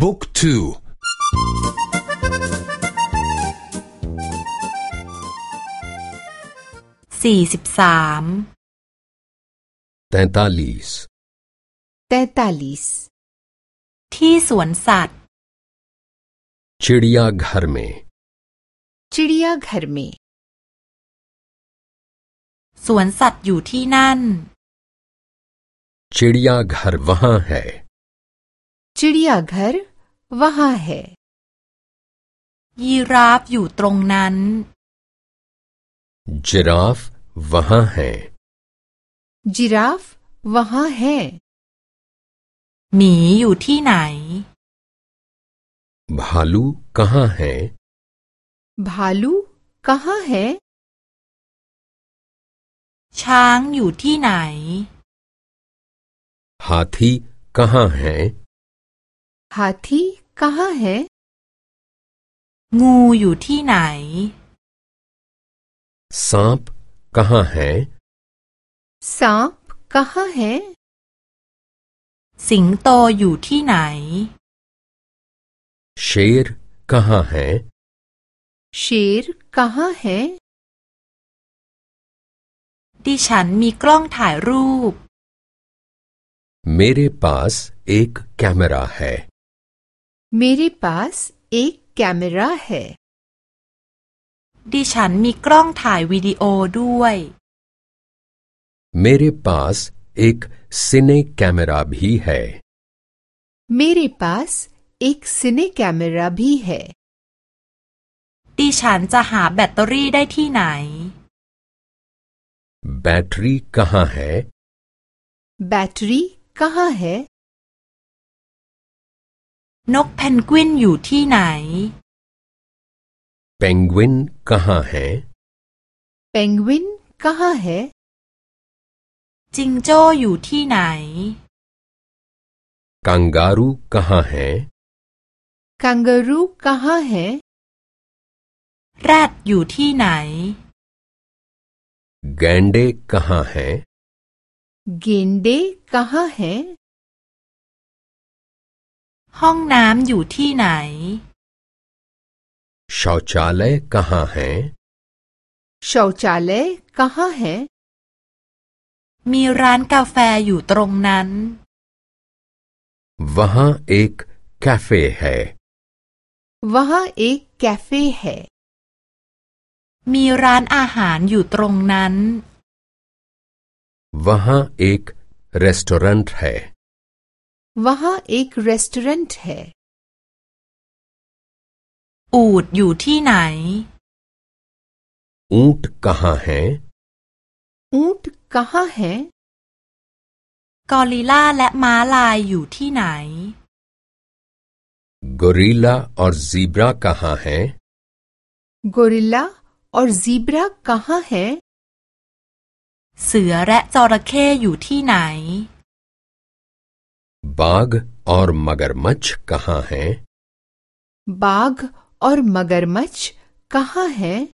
บุ๊กทูสี่สิบสามเตนตาลิสเตนตาลิสที่สวนสัตว์ชิริยาฆรเมชิริยาฆรเมสวนสัตว์อยู่ที่นั่นชิริยาฆรวะฮ์ चिड़ियाघर वहाँ है ยีราฟอยู่ตรงนั้น जिराफ वहाँ है जिराफ वहाँ है หมีอยู่ที่ไหน भालू कहाँ है भालू कहाँ है ช้างอยู่ที่ไหน हाथी कहाँ है हाथी कहाँ है งูอยู่ที่ไหน सांप कहाँ है सांप कहाँ है สิงโตอยู่ที่ไหน शेर कहाँ है शेर कहाँ है ดิฉันมีกล้องถ่ายรูป मेरे पास एक कैमरा है मेरे पास एक कैमरा है ดิฉันมีกล้องถ่ายวิดีโอด้วย मेरे पास एक सिने कैमरा भी है मेरे पास एक सिने कैमरा भी है ดิฉันจะหาแบตเตอรี่ได้ที่ไหน बैटरी कहाँ है बैटरी कहाँ है นกเพนกวินอยู่ที่ไหน पेंगुइन कहाँ है पेंगुइन कहाँ है จิงโจ้อยู่ที่ไหน कंगारू कहाँ है कंगारू कहाँ है แรดอยู่ที่ไหน गैंडे कहाँ है गेंडे कहाँ है ห้องน้ำอยู่ที่ไหน शौचालय कहाँ है शौचालय कहाँ है มีร้านกาแฟอยู่ตรงนั้น वहाँ एक कैफे है वहाँ एक कैफे है มีร้านอาหารอยู่ตรงนั้น वहाँ एक रेस्टोरेंट है वहाँ एक रेस्टोरेंट है อูดอยู่ที่ไหน ऊंट कहाँ है ऊंट कहाँ है กอริลลาและม้าลายอยู่ที่ไหน गोरिल्ला और जीब्रा कहाँ है गोरिल्ला और जीब्रा कहाँ है เสือและจระเข้อยู่ที่ไหน बाघ और मगरमच्छ कहाँ हैं? बाघ और मगरमच्छ कहाँ है